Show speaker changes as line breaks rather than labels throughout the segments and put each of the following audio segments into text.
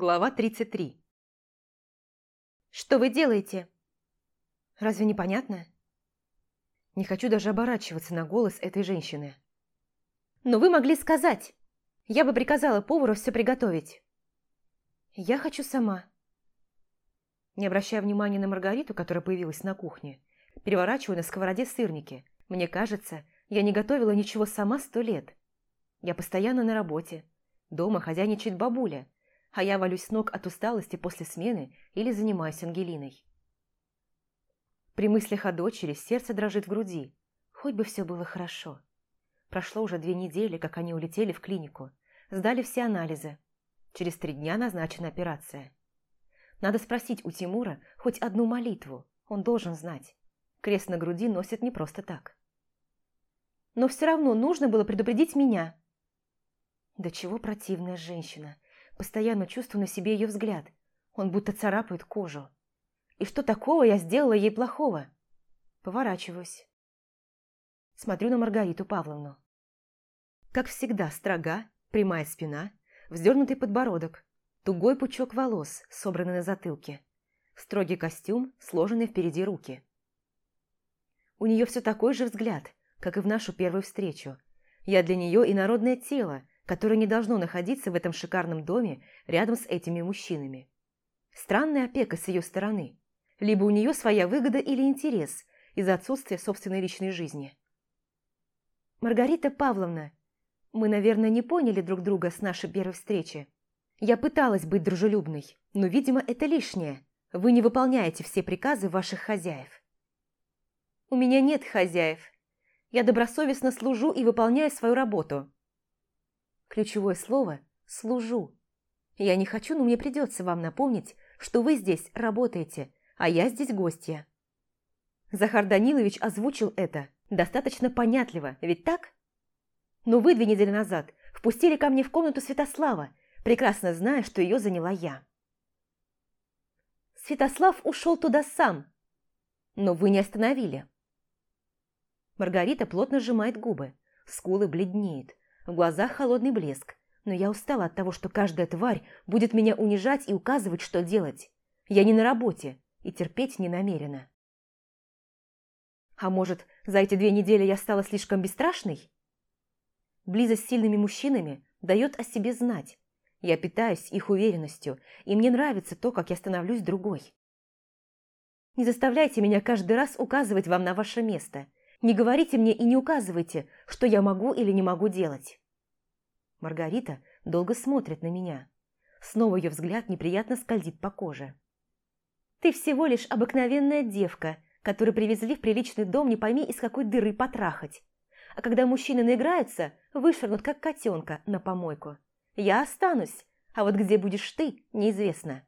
Глава 33 «Что вы делаете? Разве не понятно?» Не хочу даже оборачиваться на голос этой женщины. «Но вы могли сказать! Я бы приказала повару все приготовить!» «Я хочу сама!» Не обращая внимания на Маргариту, которая появилась на кухне, переворачиваю на сковороде сырники. Мне кажется, я не готовила ничего сама сто лет. Я постоянно на работе. Дома хозяйничает бабуля, а я валюсь с ног от усталости после смены или занимаюсь Ангелиной. При мыслях о дочери сердце дрожит в груди. Хоть бы все было хорошо. Прошло уже две недели, как они улетели в клинику. Сдали все анализы. Через три дня назначена операция. Надо спросить у Тимура хоть одну молитву. Он должен знать. Крест на груди носит не просто так. Но все равно нужно было предупредить меня. Да чего противная женщина. Постоянно чувствую на себе ее взгляд. Он будто царапает кожу. И что такого я сделала ей плохого? Поворачиваюсь. Смотрю на Маргариту Павловну. Как всегда, строга, прямая спина, вздернутый подбородок, тугой пучок волос, собранный на затылке, строгий костюм, сложенные впереди руки. У нее все такой же взгляд, как и в нашу первую встречу. Я для нее инородное тело, которое не должно находиться в этом шикарном доме рядом с этими мужчинами. Странная опека с ее стороны. Либо у нее своя выгода или интерес из-за отсутствия собственной личной жизни. «Маргарита Павловна, мы, наверное, не поняли друг друга с нашей первой встречи. Я пыталась быть дружелюбной, но, видимо, это лишнее. Вы не выполняете все приказы ваших хозяев». «У меня нет хозяев. Я добросовестно служу и выполняю свою работу». Ключевое слово «служу». Я не хочу, но мне придется вам напомнить, что вы здесь работаете, а я здесь гостья. Захар Данилович озвучил это достаточно понятливо, ведь так? Но вы две недели назад впустили ко мне в комнату Святослава, прекрасно зная, что ее заняла я. Святослав ушел туда сам, но вы не остановили. Маргарита плотно сжимает губы, скулы бледнеют. В глазах холодный блеск, но я устала от того, что каждая тварь будет меня унижать и указывать, что делать. Я не на работе и терпеть не намерена. А может, за эти две недели я стала слишком бесстрашной? Близость с сильными мужчинами дает о себе знать. Я питаюсь их уверенностью, и мне нравится то, как я становлюсь другой. Не заставляйте меня каждый раз указывать вам на ваше место – не говорите мне и не указывайте, что я могу или не могу делать. Маргарита долго смотрит на меня. Снова ее взгляд неприятно скользит по коже. Ты всего лишь обыкновенная девка, которую привезли в приличный дом не пойми из какой дыры потрахать. А когда мужчины наиграются, вышвырнут как котенка на помойку. Я останусь, а вот где будешь ты, неизвестно.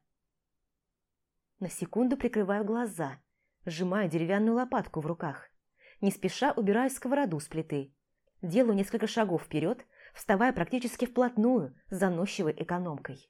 На секунду прикрываю глаза, сжимаю деревянную лопатку в руках. Не спеша убираю сковороду с плиты. Делаю несколько шагов вперед, вставая практически вплотную с заносчивой экономкой.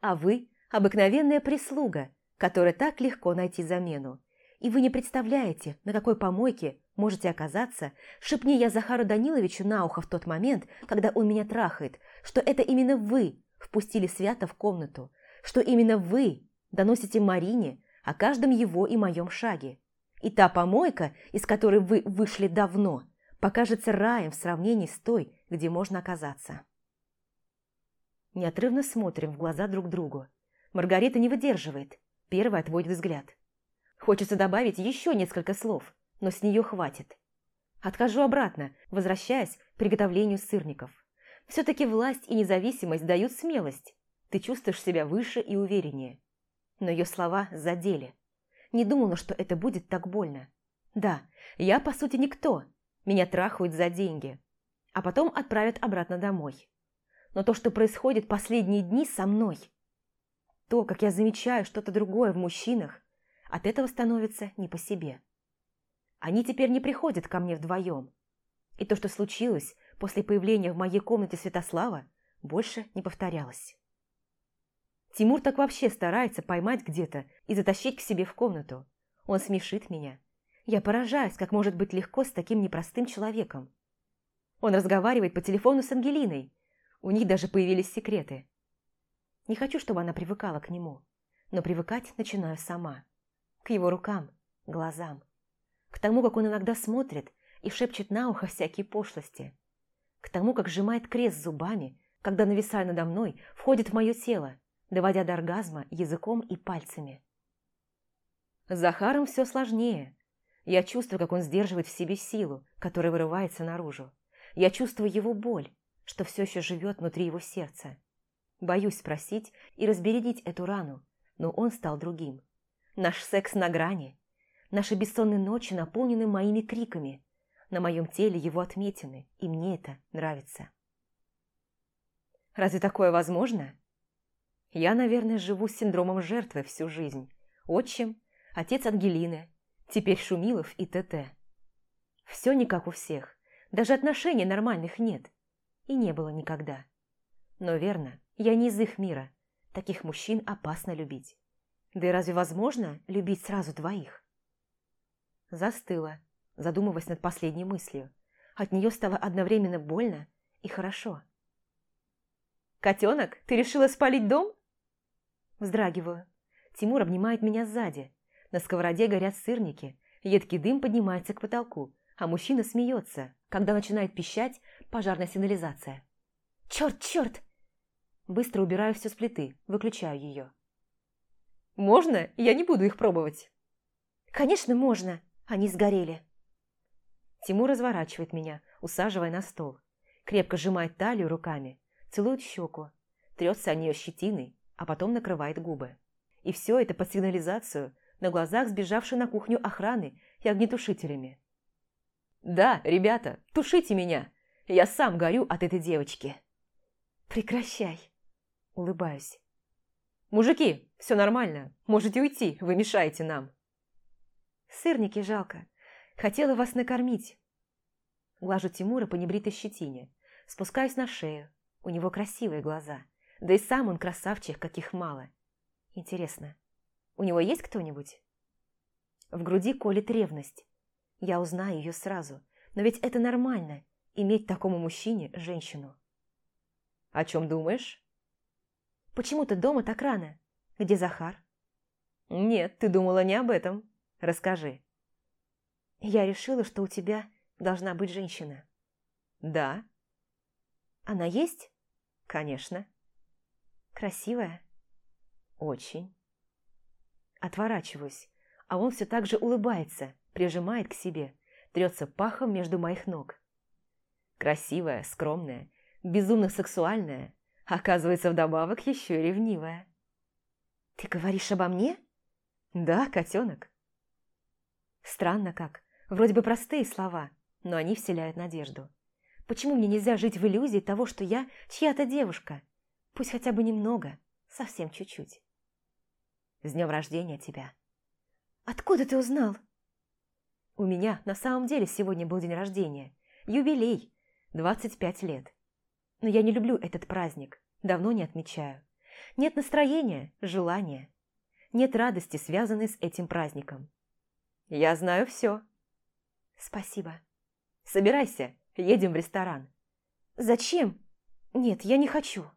А вы – обыкновенная прислуга, которая так легко найти замену. И вы не представляете, на какой помойке можете оказаться, шепни я Захару Даниловичу на ухо в тот момент, когда он меня трахает, что это именно вы впустили Свята в комнату, что именно вы доносите Марине о каждом его и моем шаге, и та помойка, из которой вы вышли давно, покажется раем в сравнении с той, где можно оказаться. Неотрывно смотрим в глаза друг другу. Маргарита не выдерживает, первая отводит взгляд. Хочется добавить еще несколько слов, но с нее хватит. Отхожу обратно, возвращаясь к приготовлению сырников. Все-таки власть и независимость дают смелость. Ты чувствуешь себя выше и увереннее. Но ее слова задели. Не думала, что это будет так больно. Да, я, по сути, никто. Меня трахают за деньги. А потом отправят обратно домой. Но то, что происходит последние дни со мной, то, как я замечаю что-то другое в мужчинах, от этого становится не по себе. Они теперь не приходят ко мне вдвоем. И то, что случилось после появления в моей комнате Святослава, больше не повторялось. Тимур так вообще старается поймать где-то и затащить к себе в комнату. Он смешит меня. Я поражаюсь, как может быть легко с таким непростым человеком. Он разговаривает по телефону с Ангелиной. У них даже появились секреты. Не хочу, чтобы она привыкала к нему, но привыкать начинаю сама. К его рукам, глазам. К тому, как он иногда смотрит и шепчет на ухо всякие пошлости. К тому, как сжимает крест зубами, когда, нависая надо мной, входит в мое тело, доводя до оргазма языком и пальцами. С Захаром все сложнее. Я чувствую, как он сдерживает в себе силу, которая вырывается наружу. Я чувствую его боль, что все еще живет внутри его сердца. Боюсь спросить и разбередить эту рану, но он стал другим. Наш секс на грани. Наши бессонные ночи наполнены моими криками. На моем теле его отметины, и мне это нравится. Разве такое возможно? Я, наверное, живу с синдромом жертвы всю жизнь. Отчим, отец Ангелины, теперь Шумилов и ТТ. Все не как у всех. Даже отношений нормальных нет. И не было никогда. Но верно, я не из их мира. Таких мужчин опасно любить. Да и разве возможно любить сразу двоих? Застыла, задумываясь над последней мыслью. От нее стало одновременно больно и хорошо. «Котенок, ты решила спалить дом?» Вздрагиваю. Тимур обнимает меня сзади. На сковороде горят сырники, едкий дым поднимается к потолку, а мужчина смеется, когда начинает пищать пожарная сигнализация. «Черт, черт!» Быстро убираю все с плиты, выключаю ее. «Можно? Я не буду их пробовать». «Конечно, можно. Они сгорели». Тимур разворачивает меня, усаживая на стол. Крепко сжимает талию руками, целует щеку, трется о нее щетиной, а потом накрывает губы. И все это под сигнализацию на глазах сбежавшей на кухню охраны и огнетушителями. «Да, ребята, тушите меня! Я сам горю от этой девочки!» «Прекращай!» – улыбаюсь. «Мужики, все нормально. Можете уйти, вы мешаете нам». «Сырники жалко. Хотела вас накормить». Глажу Тимура по небритой щетине, спускаюсь на шею, у него красивые глаза. Да и сам он красавчик, каких мало. Интересно, у него есть кто-нибудь? В груди колет ревность. Я узнаю ее сразу. Но ведь это нормально, иметь такому мужчине женщину. О чем думаешь? Почему ты дома так рано? Где Захар? Нет, ты думала не об этом. Расскажи. Я решила, что у тебя должна быть женщина. Да. Она есть? Конечно. Красивая? Очень. Отворачиваюсь, а он все так же улыбается, прижимает к себе, трется пахом между моих ног. Красивая, скромная, безумно сексуальная, оказывается, вдобавок еще и ревнивая. «Ты говоришь обо мне?» «Да, котенок». Странно как. Вроде бы простые слова, но они вселяют надежду. Почему мне нельзя жить в иллюзии того, что я чья-то девушка? Пусть хотя бы немного, совсем чуть-чуть. С днем рождения тебя. Откуда ты узнал? У меня на самом деле сегодня был день рождения. Юбилей. 25 лет. Но я не люблю этот праздник. Давно не отмечаю. Нет настроения, желания. Нет радости, связанной с этим праздником. Я знаю все. Спасибо. Собирайся, Едем в ресторан». «Зачем? Нет, я не хочу».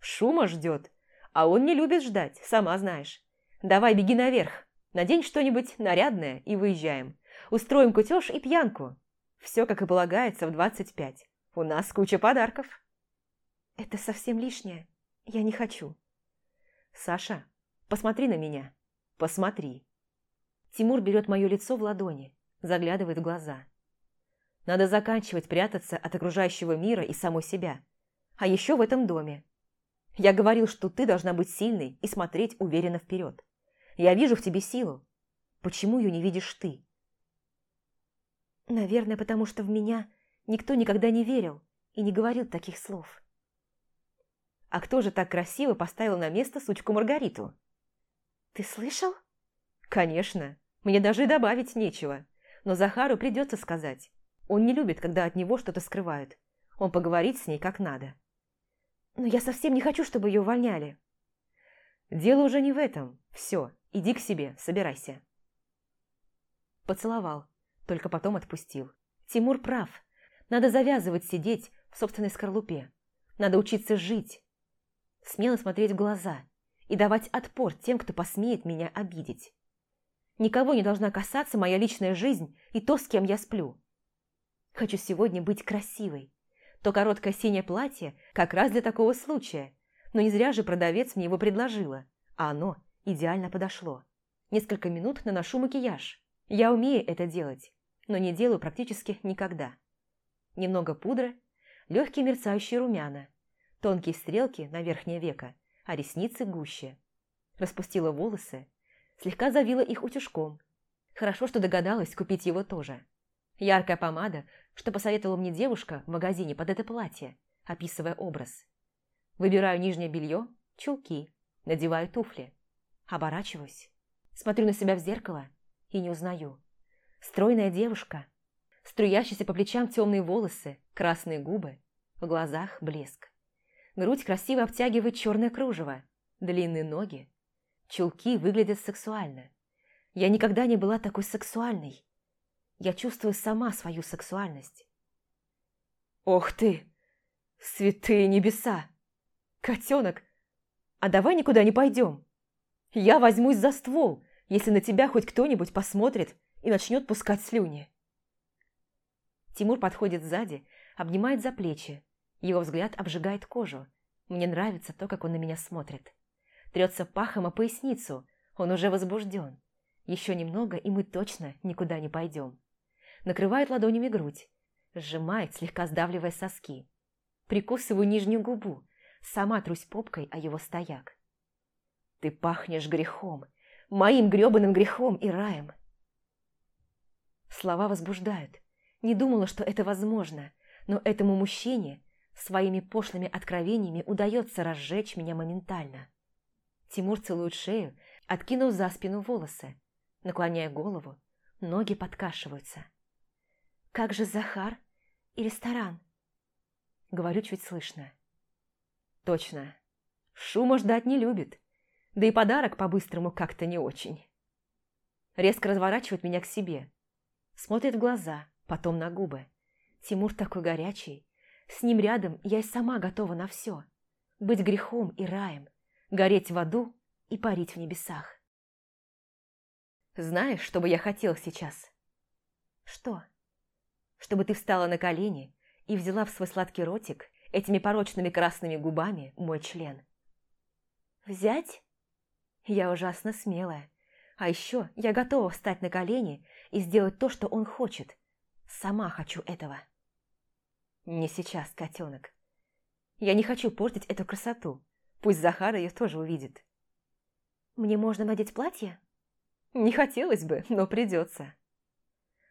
«Шума ждет, а он не любит ждать, сама знаешь. Давай беги наверх, надень что-нибудь нарядное и выезжаем. Устроим кутеж и пьянку. Все, как и полагается, в двадцать пять. У нас куча подарков». «Это совсем лишнее. Я не хочу». «Саша, посмотри на меня. Посмотри». Тимур берет мое лицо в ладони, заглядывает в глаза. Надо заканчивать прятаться от окружающего мира и самой себя. А еще в этом доме. Я говорил, что ты должна быть сильной и смотреть уверенно вперед. Я вижу в тебе силу. Почему ее не видишь ты? Наверное, потому что в меня никто никогда не верил и не говорил таких слов. А кто же так красиво поставил на место сучку Маргариту? Ты слышал? Конечно. Мне даже и добавить нечего. Но Захару придется сказать. Он не любит, когда от него что-то скрывают. Он поговорит с ней как надо. Но я совсем не хочу, чтобы ее увольняли. Дело уже не в этом. Все, иди к себе, собирайся. Поцеловал, только потом отпустил. Тимур прав. Надо завязывать сидеть в собственной скорлупе. Надо учиться жить. смело смотреть в глаза и давать отпор тем, кто посмеет меня обидеть. Никого не должна касаться моя личная жизнь и то, с кем я сплю. Хочу сегодня быть красивой. То короткое синее платье как раз для такого случая, но не зря же продавец мне его предложила, а оно идеально подошло. Несколько минут наношу макияж. Я умею это делать, но не делаю практически никогда. Немного пудры, легкие мерцающие румяна, тонкие стрелки на верхнее веко, а ресницы гуще. Распустила волосы, слегка завила их утюжком. Хорошо, что догадалась купить его тоже. Яркая помада, что посоветовала мне девушка в магазине под это платье, описывая образ. Выбираю нижнее белье, чулки, надеваю туфли. Оборачиваюсь, смотрю на себя в зеркало и не узнаю. Стройная девушка, струящиеся по плечам темные волосы, красные губы, в глазах блеск. Грудь красиво обтягивает черное кружево, длинные ноги. Чулки выглядят сексуально. Я никогда не была такой сексуальной. Я чувствую сама свою сексуальность. «Ох ты! Святые небеса! Котенок, а давай никуда не пойдем. Я возьмусь за ствол, если на тебя хоть кто-нибудь посмотрит и начнет пускать слюни». Тимур подходит сзади, обнимает за плечи. Его взгляд обжигает кожу. Мне нравится то, как он на меня смотрит. Трется пахом о поясницу. Он уже возбужден. Еще немного, и мы точно никуда не пойдем накрывает ладонями грудь, сжимает, слегка сдавливая соски. Прикусываю нижнюю губу, сама трусь попкой о его стояк. Ты пахнешь грехом, моим грёбаным грехом и раем. Слова возбуждают. Не думала, что это возможно, но этому мужчине своими пошлыми откровениями удается разжечь меня моментально. Тимур целует шею, откинув за спину волосы, наклоняя голову, ноги подкашиваются. «Как же Захар и ресторан?» Говорю чуть слышно. «Точно. Шума ждать не любит. Да и подарок по-быстрому как-то не очень». Резко разворачивает меня к себе. Смотрит в глаза, потом на губы. Тимур такой горячий. С ним рядом я и сама готова на все. Быть грехом и раем, гореть в аду и парить в небесах. Знаешь, что бы я хотел сейчас? Что? Чтобы ты встала на колени и взяла в свой сладкий ротик этими порочными красными губами мой член. Взять? Я ужасно смелая. А еще я готова встать на колени и сделать то, что он хочет. Сама хочу этого. Не сейчас, котенок. Я не хочу портить эту красоту. Пусть Захар ее тоже увидит. Мне можно надеть платье? Не хотелось бы, но придется.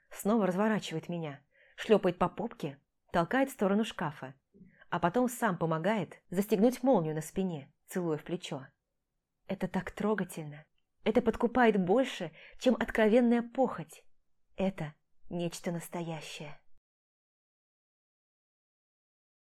Снова разворачивает меня шлепает по попке, толкает в сторону шкафа, а потом сам помогает застегнуть молнию на спине, целуя в плечо. Это так трогательно. Это подкупает больше, чем откровенная похоть. Это нечто настоящее.